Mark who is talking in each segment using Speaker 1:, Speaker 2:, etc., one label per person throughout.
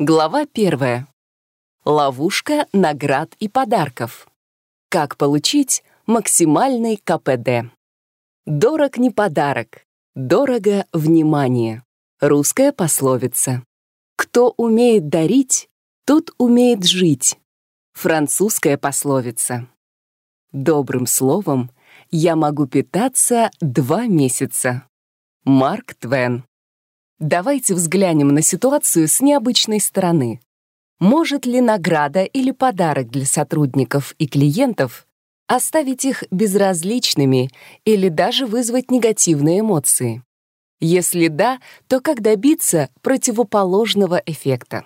Speaker 1: Глава первая. Ловушка наград и подарков. Как получить максимальный КПД. Дорог не подарок, дорого внимание. Русская пословица. Кто умеет дарить, тот умеет жить. Французская пословица. Добрым словом я могу питаться два месяца. Марк Твен. Давайте взглянем на ситуацию с необычной стороны. Может ли награда или подарок для сотрудников и клиентов оставить их безразличными или даже вызвать негативные эмоции? Если да, то как добиться противоположного эффекта?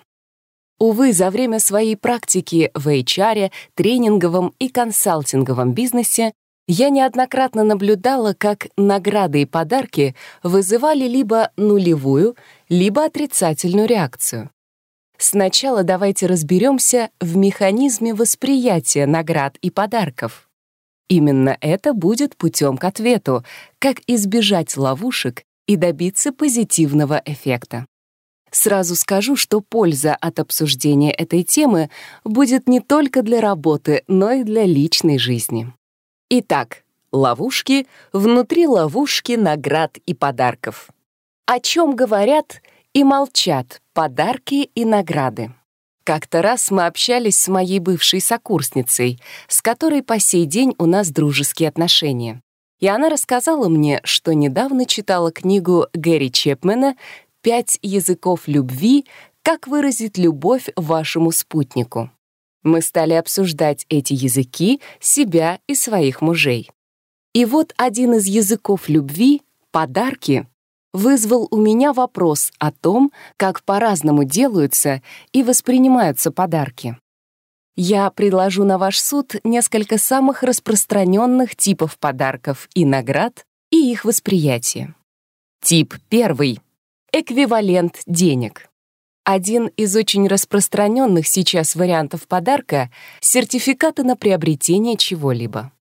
Speaker 1: Увы, за время своей практики в HR, тренинговом и консалтинговом бизнесе я неоднократно наблюдала, как награды и подарки вызывали либо нулевую, либо отрицательную реакцию. Сначала давайте разберемся в механизме восприятия наград и подарков. Именно это будет путем к ответу, как избежать ловушек и добиться позитивного эффекта. Сразу скажу, что польза от обсуждения этой темы будет не только для работы, но и для личной жизни. Итак, ловушки внутри ловушки наград и подарков. О чем говорят и молчат подарки и награды. Как-то раз мы общались с моей бывшей сокурсницей, с которой по сей день у нас дружеские отношения. И она рассказала мне, что недавно читала книгу Гэри Чепмена «Пять языков любви. Как выразить любовь вашему спутнику». Мы стали обсуждать эти языки, себя и своих мужей. И вот один из языков любви — подарки — вызвал у меня вопрос о том, как по-разному делаются и воспринимаются подарки. Я предложу на ваш суд несколько самых распространенных типов подарков и наград и их восприятие. Тип первый — эквивалент денег. Один из очень распространенных сейчас вариантов подарка — сертификаты на приобретение чего-либо.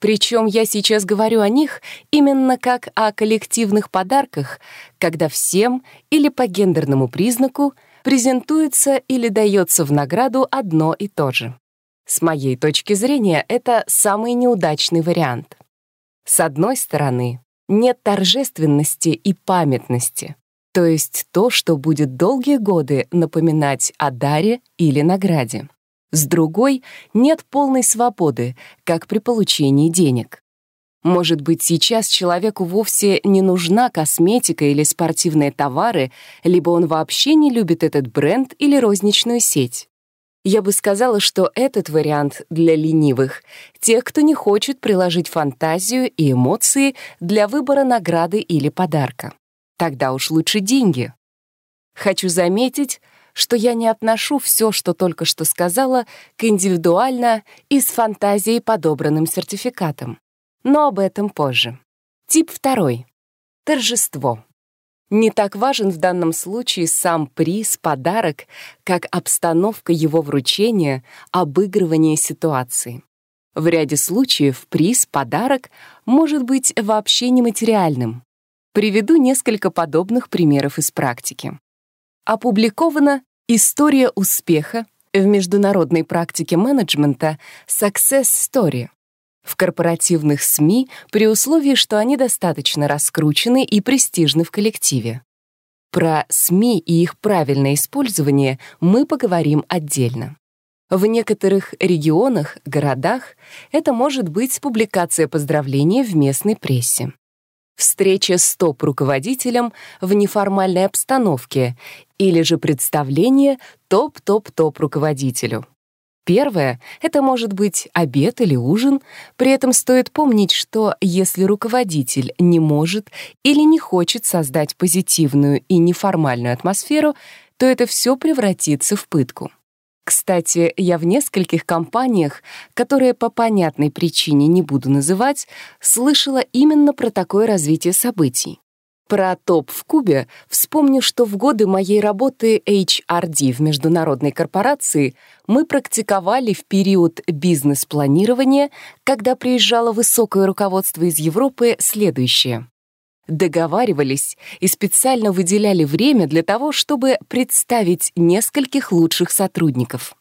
Speaker 1: Причем я сейчас говорю о них именно как о коллективных подарках, когда всем или по гендерному признаку презентуется или дается в награду одно и то же. С моей точки зрения, это самый неудачный вариант. С одной стороны, нет торжественности и памятности то есть то, что будет долгие годы напоминать о даре или награде. С другой, нет полной свободы, как при получении денег. Может быть, сейчас человеку вовсе не нужна косметика или спортивные товары, либо он вообще не любит этот бренд или розничную сеть. Я бы сказала, что этот вариант для ленивых, тех, кто не хочет приложить фантазию и эмоции для выбора награды или подарка. Тогда уж лучше деньги. Хочу заметить, что я не отношу все, что только что сказала, к индивидуально и с фантазией подобранным сертификатам. Но об этом позже. Тип второй. Торжество. Не так важен в данном случае сам приз, подарок, как обстановка его вручения, обыгрывание ситуации. В ряде случаев приз, подарок может быть вообще нематериальным. Приведу несколько подобных примеров из практики. Опубликована «История успеха» в международной практике менеджмента Success Story в корпоративных СМИ при условии, что они достаточно раскручены и престижны в коллективе. Про СМИ и их правильное использование мы поговорим отдельно. В некоторых регионах, городах это может быть публикация поздравления в местной прессе встреча с топ-руководителем в неформальной обстановке или же представление топ-топ-топ руководителю. Первое — это может быть обед или ужин, при этом стоит помнить, что если руководитель не может или не хочет создать позитивную и неформальную атмосферу, то это все превратится в пытку. Кстати, я в нескольких компаниях, которые по понятной причине не буду называть, слышала именно про такое развитие событий. Про топ в Кубе вспомню, что в годы моей работы HRD в международной корпорации мы практиковали в период бизнес-планирования, когда приезжало высокое руководство из Европы, следующее. Договаривались и специально выделяли время для того, чтобы представить нескольких лучших сотрудников.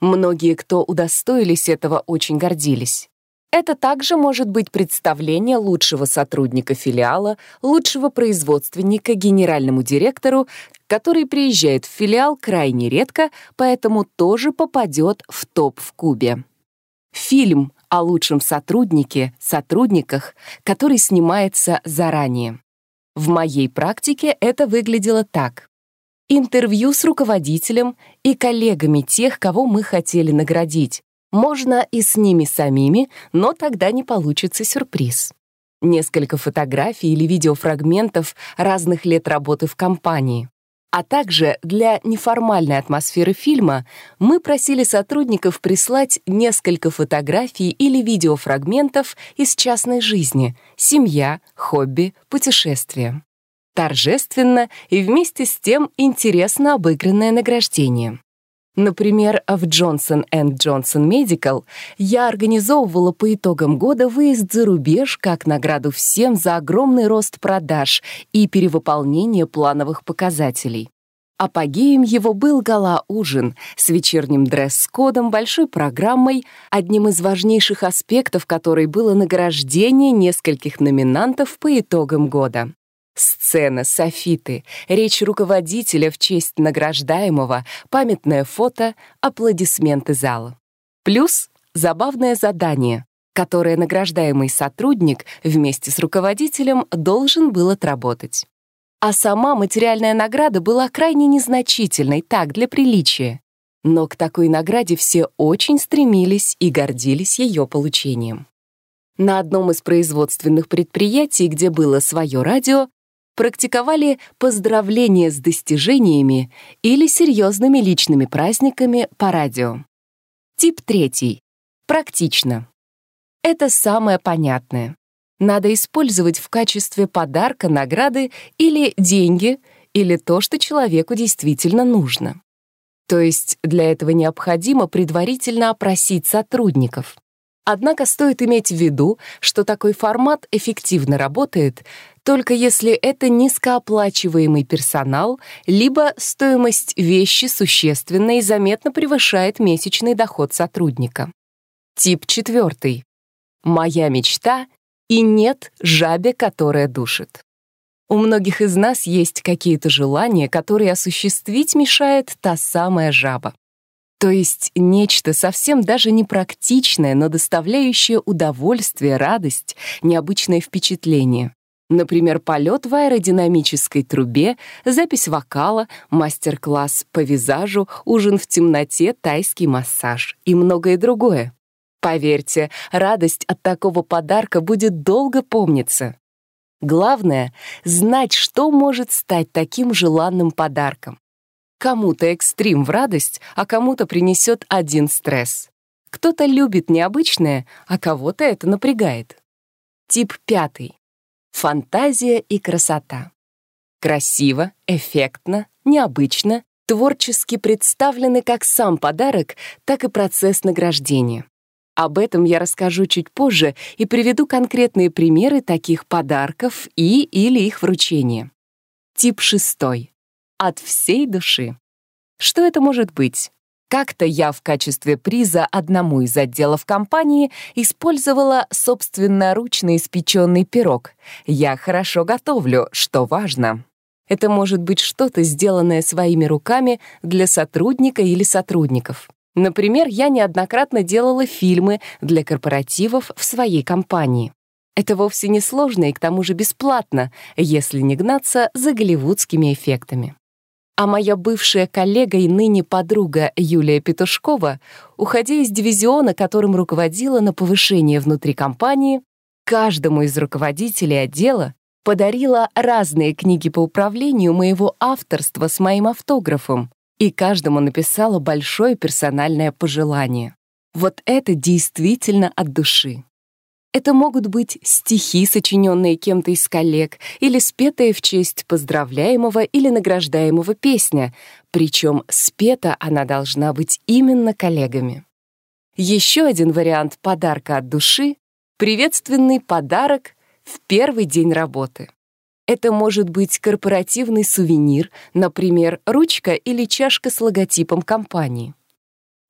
Speaker 1: Многие, кто удостоились этого, очень гордились. Это также может быть представление лучшего сотрудника филиала, лучшего производственника генеральному директору, который приезжает в филиал крайне редко, поэтому тоже попадет в топ в Кубе. Фильм о лучшем сотруднике, сотрудниках, который снимается заранее. В моей практике это выглядело так. Интервью с руководителем и коллегами тех, кого мы хотели наградить. Можно и с ними самими, но тогда не получится сюрприз. Несколько фотографий или видеофрагментов разных лет работы в компании. А также для неформальной атмосферы фильма мы просили сотрудников прислать несколько фотографий или видеофрагментов из частной жизни, семья, хобби, путешествия. Торжественно и вместе с тем интересно обыгранное награждение. Например, в Johnson Johnson Medical я организовывала по итогам года выезд за рубеж как награду всем за огромный рост продаж и перевыполнение плановых показателей. Апогеем его был гала-ужин с вечерним дресс-кодом, большой программой, одним из важнейших аспектов которой было награждение нескольких номинантов по итогам года. Сцена, софиты, речь руководителя в честь награждаемого, памятное фото, аплодисменты зала. Плюс забавное задание, которое награждаемый сотрудник вместе с руководителем должен был отработать. А сама материальная награда была крайне незначительной, так, для приличия. Но к такой награде все очень стремились и гордились ее получением. На одном из производственных предприятий, где было свое радио, практиковали поздравления с достижениями или серьезными личными праздниками по радио. Тип третий. Практично. Это самое понятное. Надо использовать в качестве подарка награды или деньги, или то, что человеку действительно нужно. То есть для этого необходимо предварительно опросить сотрудников. Однако стоит иметь в виду, что такой формат эффективно работает только если это низкооплачиваемый персонал, либо стоимость вещи существенно и заметно превышает месячный доход сотрудника. Тип четвертый. Моя мечта и нет жабе, которая душит. У многих из нас есть какие-то желания, которые осуществить мешает та самая жаба. То есть нечто совсем даже непрактичное, но доставляющее удовольствие, радость, необычное впечатление. Например, полет в аэродинамической трубе, запись вокала, мастер-класс по визажу, ужин в темноте, тайский массаж и многое другое. Поверьте, радость от такого подарка будет долго помниться. Главное — знать, что может стать таким желанным подарком. Кому-то экстрим в радость, а кому-то принесет один стресс. Кто-то любит необычное, а кого-то это напрягает. Тип пятый. Фантазия и красота. Красиво, эффектно, необычно, творчески представлены как сам подарок, так и процесс награждения. Об этом я расскажу чуть позже и приведу конкретные примеры таких подарков и или их вручения. Тип шестой. От всей души. Что это может быть? Как-то я в качестве приза одному из отделов компании использовала собственноручно испеченный пирог. Я хорошо готовлю, что важно. Это может быть что-то, сделанное своими руками для сотрудника или сотрудников. Например, я неоднократно делала фильмы для корпоративов в своей компании. Это вовсе не сложно и к тому же бесплатно, если не гнаться за голливудскими эффектами. А моя бывшая коллега и ныне подруга Юлия Петушкова, уходя из дивизиона, которым руководила на повышение внутри компании, каждому из руководителей отдела подарила разные книги по управлению моего авторства с моим автографом, и каждому написала большое персональное пожелание. Вот это действительно от души. Это могут быть стихи, сочиненные кем-то из коллег, или спетая в честь поздравляемого или награждаемого песня, причем спета она должна быть именно коллегами. Еще один вариант подарка от души — приветственный подарок в первый день работы. Это может быть корпоративный сувенир, например, ручка или чашка с логотипом компании.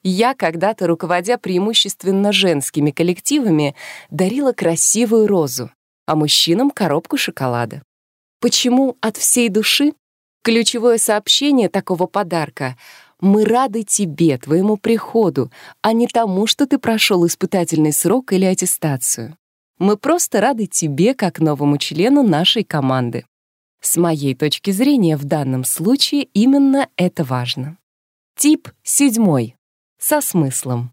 Speaker 1: Я когда-то, руководя преимущественно женскими коллективами, дарила красивую розу, а мужчинам — коробку шоколада. Почему от всей души? Ключевое сообщение такого подарка — мы рады тебе, твоему приходу, а не тому, что ты прошел испытательный срок или аттестацию. Мы просто рады тебе, как новому члену нашей команды. С моей точки зрения, в данном случае именно это важно. Тип седьмой со смыслом.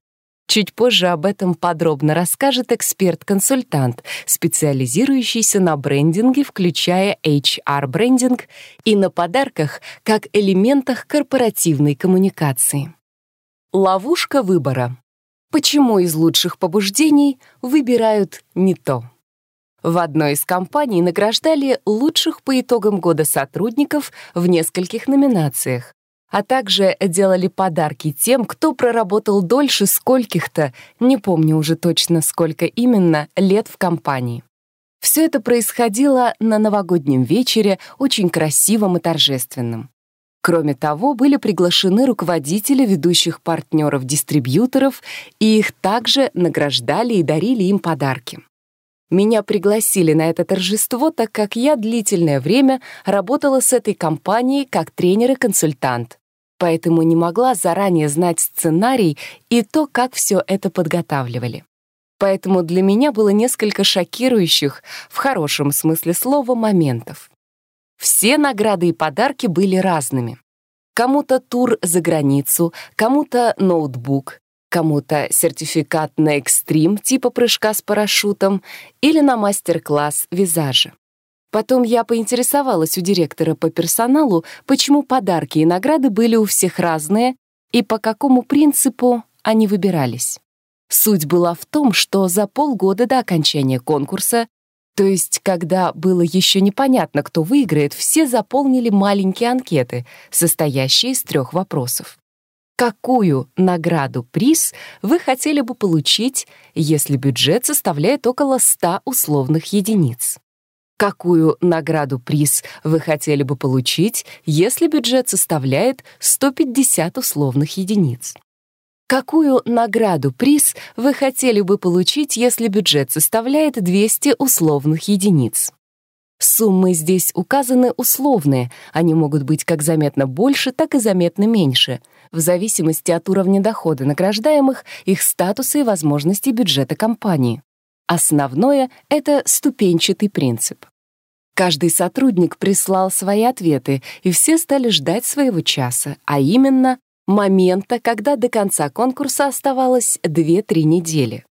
Speaker 1: Чуть позже об этом подробно расскажет эксперт-консультант, специализирующийся на брендинге, включая HR-брендинг, и на подарках как элементах корпоративной коммуникации. Ловушка выбора. Почему из лучших побуждений выбирают не то? В одной из компаний награждали лучших по итогам года сотрудников в нескольких номинациях, а также делали подарки тем, кто проработал дольше скольких-то, не помню уже точно сколько именно, лет в компании. Все это происходило на новогоднем вечере, очень красивом и торжественном. Кроме того, были приглашены руководители ведущих партнеров-дистрибьюторов, и их также награждали и дарили им подарки. Меня пригласили на это торжество, так как я длительное время работала с этой компанией как тренер и консультант поэтому не могла заранее знать сценарий и то, как все это подготавливали. Поэтому для меня было несколько шокирующих, в хорошем смысле слова, моментов. Все награды и подарки были разными. Кому-то тур за границу, кому-то ноутбук, кому-то сертификат на экстрим типа прыжка с парашютом или на мастер-класс визажа. Потом я поинтересовалась у директора по персоналу, почему подарки и награды были у всех разные и по какому принципу они выбирались. Суть была в том, что за полгода до окончания конкурса, то есть когда было еще непонятно, кто выиграет, все заполнили маленькие анкеты, состоящие из трех вопросов. Какую награду-приз вы хотели бы получить, если бюджет составляет около 100 условных единиц? Какую награду-приз вы хотели бы получить, если бюджет составляет 150 условных единиц? Какую награду-приз вы хотели бы получить, если бюджет составляет 200 условных единиц? Суммы здесь указаны условные, они могут быть как заметно больше, так и заметно меньше, в зависимости от уровня дохода награждаемых, их статуса и возможностей бюджета компании. Основное — это ступенчатый принцип. Каждый сотрудник прислал свои ответы, и все стали ждать своего часа, а именно момента, когда до конца конкурса оставалось 2-3 недели.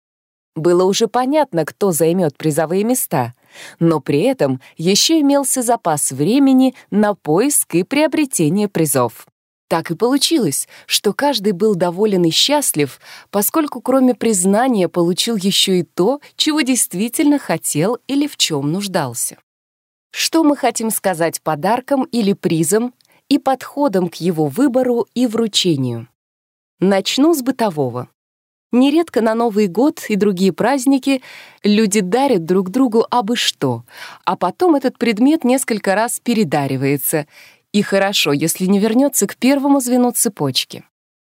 Speaker 1: Было уже понятно, кто займет призовые места, но при этом еще имелся запас времени на поиск и приобретение призов. Так и получилось, что каждый был доволен и счастлив, поскольку кроме признания получил еще и то, чего действительно хотел или в чем нуждался. Что мы хотим сказать подарком или призом и подходом к его выбору и вручению? Начну с бытового. Нередко на Новый год и другие праздники люди дарят друг другу абы что, а потом этот предмет несколько раз передаривается, и хорошо, если не вернется к первому звену цепочки.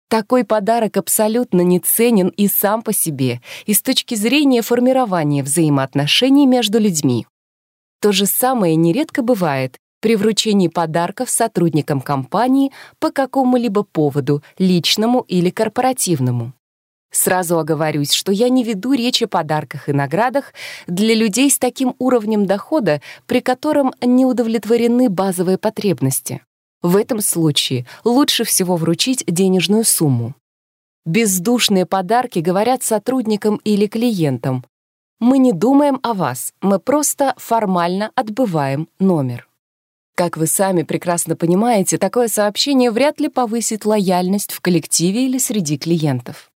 Speaker 1: Такой подарок абсолютно не ценен и сам по себе, и с точки зрения формирования взаимоотношений между людьми. То же самое нередко бывает при вручении подарков сотрудникам компании по какому-либо поводу, личному или корпоративному. Сразу оговорюсь, что я не веду речь о подарках и наградах для людей с таким уровнем дохода, при котором не удовлетворены базовые потребности. В этом случае лучше всего вручить денежную сумму. Бездушные подарки говорят сотрудникам или клиентам мы не думаем о вас, мы просто формально отбываем номер. Как вы сами прекрасно понимаете, такое сообщение вряд ли повысит лояльность в коллективе или среди клиентов.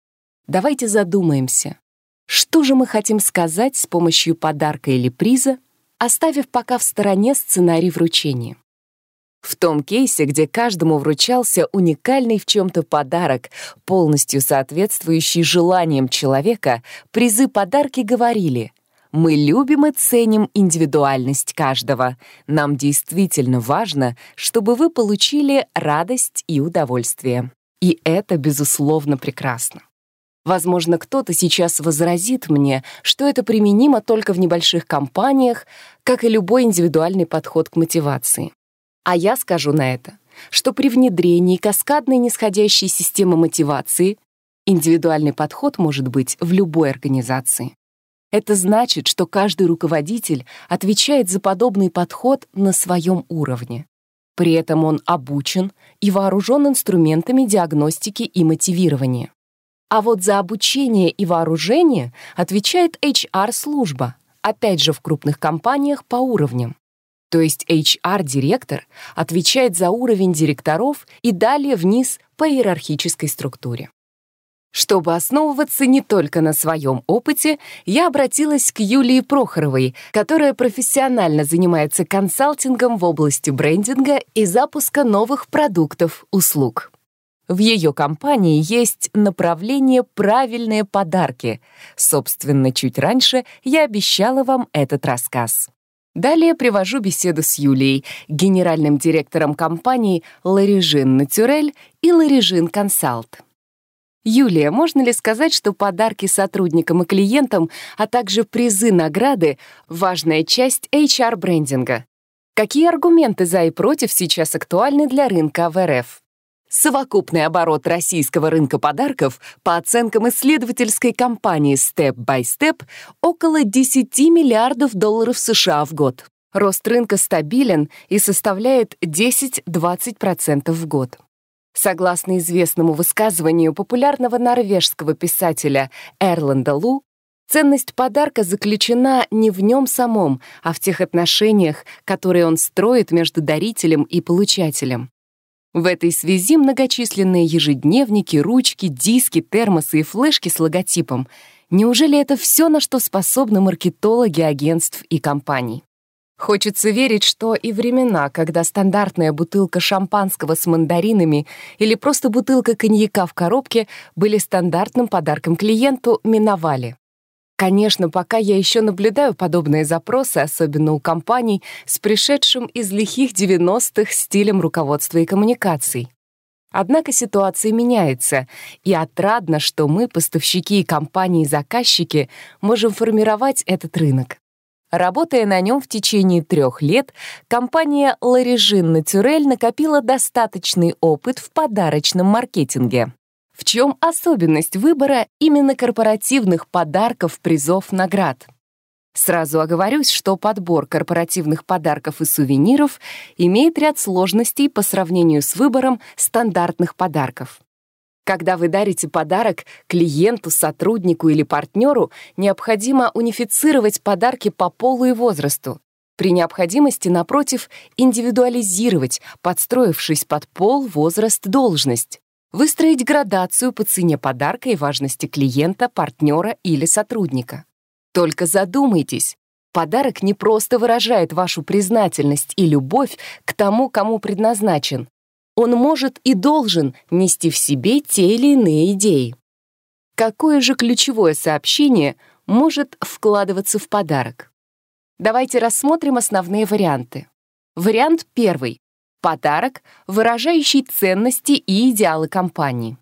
Speaker 1: Давайте задумаемся, что же мы хотим сказать с помощью подарка или приза, оставив пока в стороне сценарий вручения. В том кейсе, где каждому вручался уникальный в чем-то подарок, полностью соответствующий желаниям человека, призы-подарки говорили Мы любим и ценим индивидуальность каждого. Нам действительно важно, чтобы вы получили радость и удовольствие. И это, безусловно, прекрасно. Возможно, кто-то сейчас возразит мне, что это применимо только в небольших компаниях, как и любой индивидуальный подход к мотивации. А я скажу на это, что при внедрении каскадной нисходящей системы мотивации индивидуальный подход может быть в любой организации. Это значит, что каждый руководитель отвечает за подобный подход на своем уровне. При этом он обучен и вооружен инструментами диагностики и мотивирования. А вот за обучение и вооружение отвечает HR-служба, опять же в крупных компаниях по уровням. То есть HR-директор отвечает за уровень директоров и далее вниз по иерархической структуре. Чтобы основываться не только на своем опыте, я обратилась к Юлии Прохоровой, которая профессионально занимается консалтингом в области брендинга и запуска новых продуктов, услуг. В ее компании есть направление «Правильные подарки». Собственно, чуть раньше я обещала вам этот рассказ. Далее привожу беседу с Юлией, генеральным директором компании «Ларижин Натюрель» и «Ларижин Консалт». Юлия, можно ли сказать, что подарки сотрудникам и клиентам, а также призы, награды — важная часть HR-брендинга? Какие аргументы за и против сейчас актуальны для рынка в РФ? Совокупный оборот российского рынка подарков по оценкам исследовательской компании Step by Step около 10 миллиардов долларов США в год. Рост рынка стабилен и составляет 10-20% в год. Согласно известному высказыванию популярного норвежского писателя Эрланда Лу, ценность подарка заключена не в нем самом, а в тех отношениях, которые он строит между дарителем и получателем. В этой связи многочисленные ежедневники, ручки, диски, термосы и флешки с логотипом. Неужели это все, на что способны маркетологи агентств и компаний? Хочется верить, что и времена, когда стандартная бутылка шампанского с мандаринами или просто бутылка коньяка в коробке были стандартным подарком клиенту, миновали. Конечно, пока я еще наблюдаю подобные запросы, особенно у компаний с пришедшим из лихих 90-х стилем руководства и коммуникаций. Однако ситуация меняется, и отрадно, что мы, поставщики и компании-заказчики, можем формировать этот рынок. Работая на нем в течение трех лет, компания «Ларижин Натюрель» накопила достаточный опыт в подарочном маркетинге. В чем особенность выбора именно корпоративных подарков, призов, наград? Сразу оговорюсь, что подбор корпоративных подарков и сувениров имеет ряд сложностей по сравнению с выбором стандартных подарков. Когда вы дарите подарок клиенту, сотруднику или партнеру, необходимо унифицировать подарки по полу и возрасту. При необходимости, напротив, индивидуализировать, подстроившись под пол, возраст, должность выстроить градацию по цене подарка и важности клиента, партнера или сотрудника. Только задумайтесь, подарок не просто выражает вашу признательность и любовь к тому, кому предназначен. Он может и должен нести в себе те или иные идеи. Какое же ключевое сообщение может вкладываться в подарок? Давайте рассмотрим основные варианты. Вариант первый Подарок, выражающий ценности и идеалы компании.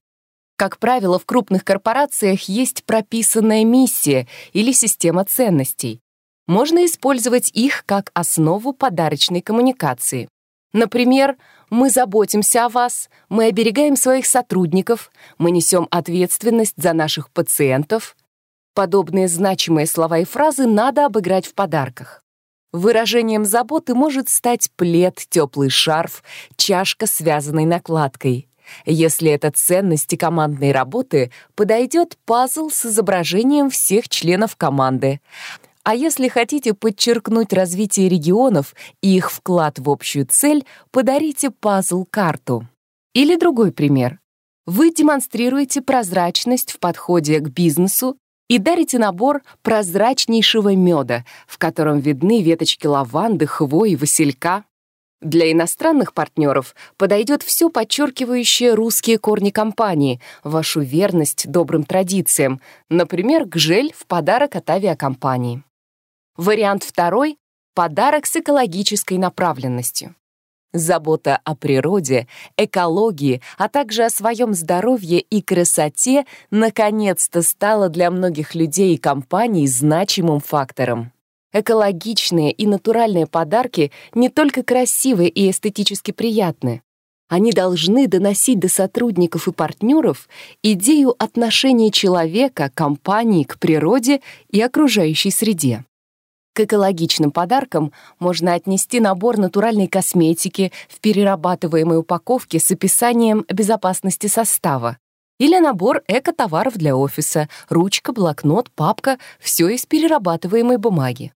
Speaker 1: Как правило, в крупных корпорациях есть прописанная миссия или система ценностей. Можно использовать их как основу подарочной коммуникации. Например, «Мы заботимся о вас», «Мы оберегаем своих сотрудников», «Мы несем ответственность за наших пациентов». Подобные значимые слова и фразы надо обыграть в подарках. Выражением заботы может стать плед, теплый шарф, чашка связанной накладкой. Если это ценности командной работы, подойдет пазл с изображением всех членов команды. А если хотите подчеркнуть развитие регионов и их вклад в общую цель, подарите пазл-карту. Или другой пример. Вы демонстрируете прозрачность в подходе к бизнесу и дарите набор прозрачнейшего меда, в котором видны веточки лаванды, хвои, василька. Для иностранных партнеров подойдет все подчеркивающее русские корни компании, вашу верность добрым традициям, например, гжель в подарок от авиакомпании. Вариант второй — подарок с экологической направленностью. Забота о природе, экологии, а также о своем здоровье и красоте наконец-то стала для многих людей и компаний значимым фактором. Экологичные и натуральные подарки не только красивы и эстетически приятны. Они должны доносить до сотрудников и партнеров идею отношения человека, компании к природе и окружающей среде. К экологичным подаркам можно отнести набор натуральной косметики в перерабатываемой упаковке с описанием безопасности состава или набор эко-товаров для офиса, ручка, блокнот, папка — все из перерабатываемой бумаги.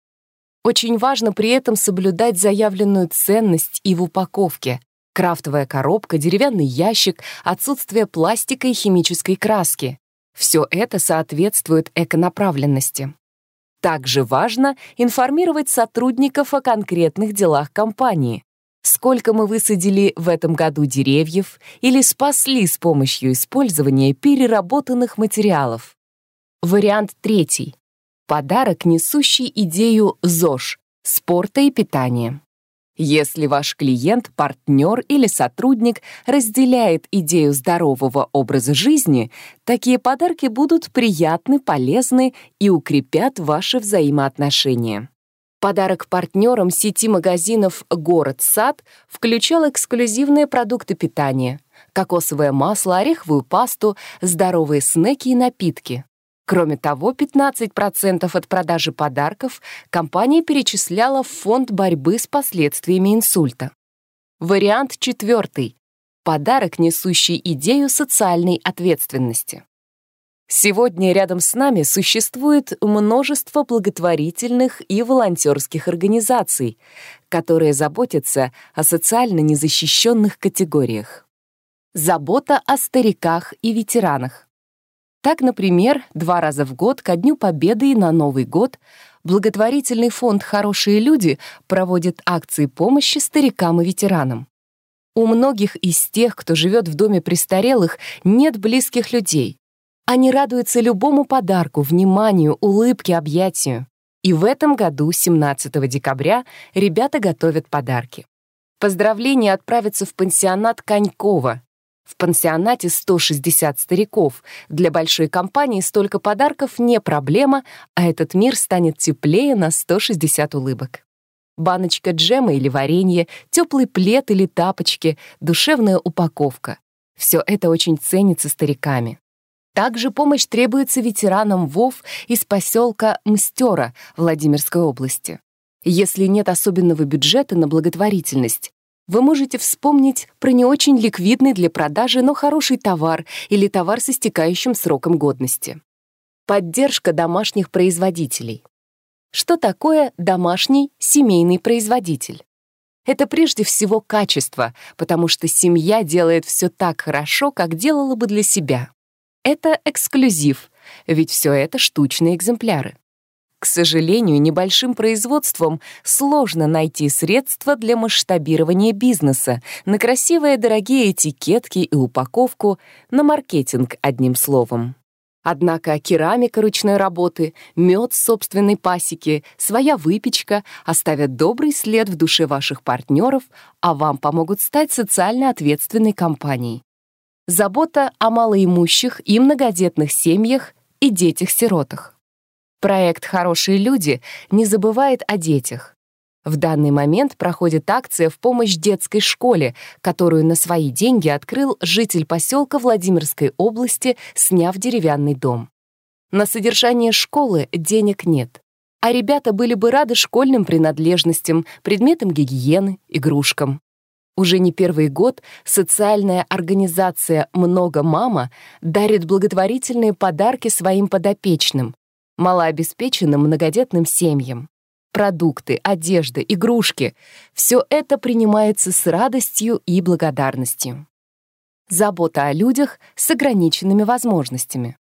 Speaker 1: Очень важно при этом соблюдать заявленную ценность и в упаковке. Крафтовая коробка, деревянный ящик, отсутствие пластика и химической краски. Все это соответствует эконаправленности. Также важно информировать сотрудников о конкретных делах компании. Сколько мы высадили в этом году деревьев или спасли с помощью использования переработанных материалов. Вариант третий. Подарок, несущий идею ЗОЖ — спорта и питания. Если ваш клиент, партнер или сотрудник разделяет идею здорового образа жизни, такие подарки будут приятны, полезны и укрепят ваши взаимоотношения. Подарок партнерам сети магазинов «Город-сад» включал эксклюзивные продукты питания, кокосовое масло, ореховую пасту, здоровые снеки и напитки. Кроме того, 15% от продажи подарков компания перечисляла в фонд борьбы с последствиями инсульта. Вариант четвертый. Подарок, несущий идею социальной ответственности. Сегодня рядом с нами существует множество благотворительных и волонтерских организаций, которые заботятся о социально незащищенных категориях. Забота о стариках и ветеранах. Так, например, два раза в год ко Дню Победы и на Новый год благотворительный фонд «Хорошие люди» проводит акции помощи старикам и ветеранам. У многих из тех, кто живет в доме престарелых, нет близких людей. Они радуются любому подарку, вниманию, улыбке, объятию. И в этом году, 17 декабря, ребята готовят подарки. Поздравления отправятся в пансионат Конькова, в пансионате 160 стариков. Для большой компании столько подарков не проблема, а этот мир станет теплее на 160 улыбок. Баночка джема или варенье, теплый плед или тапочки, душевная упаковка. Все это очень ценится стариками. Также помощь требуется ветеранам ВОВ из поселка Мстера Владимирской области. Если нет особенного бюджета на благотворительность, вы можете вспомнить про не очень ликвидный для продажи, но хороший товар или товар с истекающим сроком годности. Поддержка домашних производителей. Что такое домашний семейный производитель? Это прежде всего качество, потому что семья делает все так хорошо, как делала бы для себя. Это эксклюзив, ведь все это штучные экземпляры. К сожалению, небольшим производством сложно найти средства для масштабирования бизнеса, на красивые дорогие этикетки и упаковку, на маркетинг, одним словом. Однако керамика ручной работы, мед собственной пасеки, своя выпечка оставят добрый след в душе ваших партнеров, а вам помогут стать социально ответственной компанией. Забота о малоимущих и многодетных семьях и детях-сиротах. Проект «Хорошие люди» не забывает о детях. В данный момент проходит акция в помощь детской школе, которую на свои деньги открыл житель поселка Владимирской области, сняв деревянный дом. На содержание школы денег нет, а ребята были бы рады школьным принадлежностям, предметам гигиены, игрушкам. Уже не первый год социальная организация «Много мама» дарит благотворительные подарки своим подопечным, малообеспеченным многодетным семьям. Продукты, одежда, игрушки — все это принимается с радостью и благодарностью. Забота о людях с ограниченными возможностями.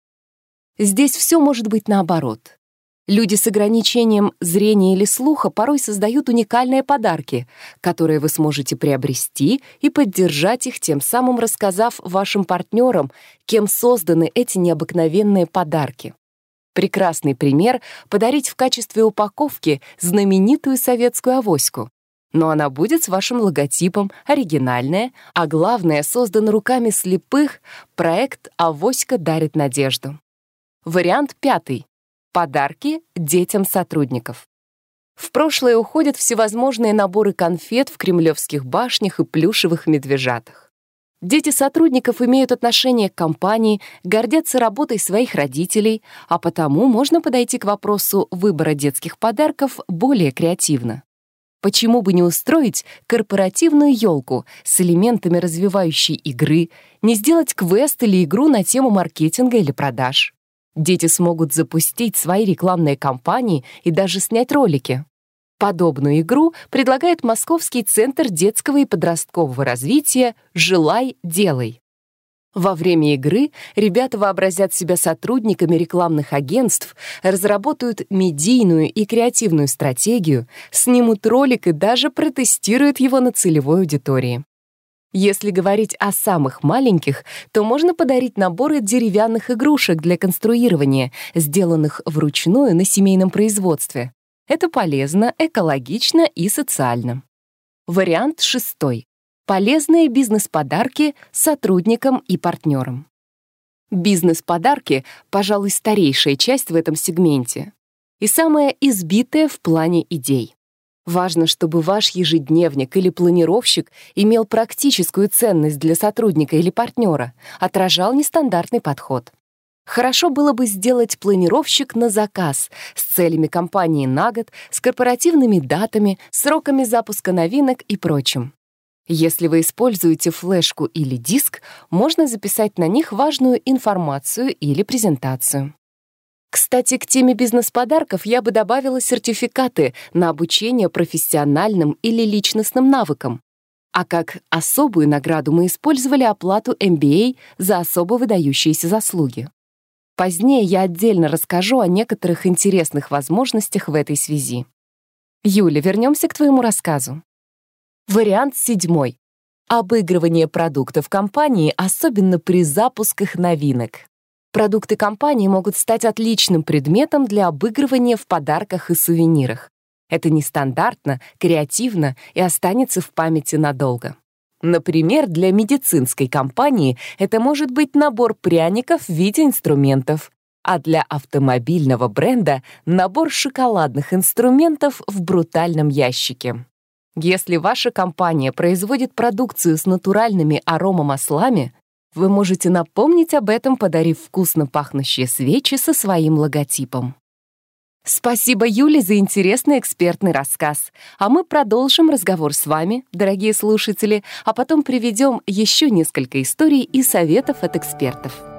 Speaker 1: Здесь все может быть наоборот. Люди с ограничением зрения или слуха порой создают уникальные подарки, которые вы сможете приобрести и поддержать их, тем самым рассказав вашим партнерам, кем созданы эти необыкновенные подарки. Прекрасный пример — подарить в качестве упаковки знаменитую советскую авоську. Но она будет с вашим логотипом, оригинальная, а главное, создан руками слепых, проект «Авоська дарит надежду». Вариант пятый. Подарки детям сотрудников. В прошлое уходят всевозможные наборы конфет в кремлевских башнях и плюшевых медвежатах. Дети сотрудников имеют отношение к компании, гордятся работой своих родителей, а потому можно подойти к вопросу выбора детских подарков более креативно. Почему бы не устроить корпоративную елку с элементами развивающей игры, не сделать квест или игру на тему маркетинга или продаж? Дети смогут запустить свои рекламные кампании и даже снять ролики. Подобную игру предлагает Московский центр детского и подросткового развития «Желай, делай». Во время игры ребята вообразят себя сотрудниками рекламных агентств, разработают медийную и креативную стратегию, снимут ролик и даже протестируют его на целевой аудитории. Если говорить о самых маленьких, то можно подарить наборы деревянных игрушек для конструирования, сделанных вручную на семейном производстве. Это полезно, экологично и социально. Вариант шестой. Полезные бизнес-подарки сотрудникам и партнерам. Бизнес-подарки, пожалуй, старейшая часть в этом сегменте и самая избитая в плане идей. Важно, чтобы ваш ежедневник или планировщик имел практическую ценность для сотрудника или партнера, отражал нестандартный подход. Хорошо было бы сделать планировщик на заказ с целями компании на год, с корпоративными датами, сроками запуска новинок и прочим. Если вы используете флешку или диск, можно записать на них важную информацию или презентацию. Кстати, к теме бизнес-подарков я бы добавила сертификаты на обучение профессиональным или личностным навыкам. А как особую награду мы использовали оплату MBA за особо выдающиеся заслуги. Позднее я отдельно расскажу о некоторых интересных возможностях в этой связи. Юля, вернемся к твоему рассказу. Вариант седьмой. Обыгрывание продуктов компании, особенно при запусках новинок. Продукты компании могут стать отличным предметом для обыгрывания в подарках и сувенирах. Это нестандартно, креативно и останется в памяти надолго. Например, для медицинской компании это может быть набор пряников в виде инструментов, а для автомобильного бренда — набор шоколадных инструментов в брутальном ящике. Если ваша компания производит продукцию с натуральными аромамаслами, вы можете напомнить об этом, подарив вкусно пахнущие свечи со своим логотипом. Спасибо, Юле, за интересный экспертный рассказ. А мы продолжим разговор с вами, дорогие слушатели, а потом приведем еще несколько историй и советов от экспертов.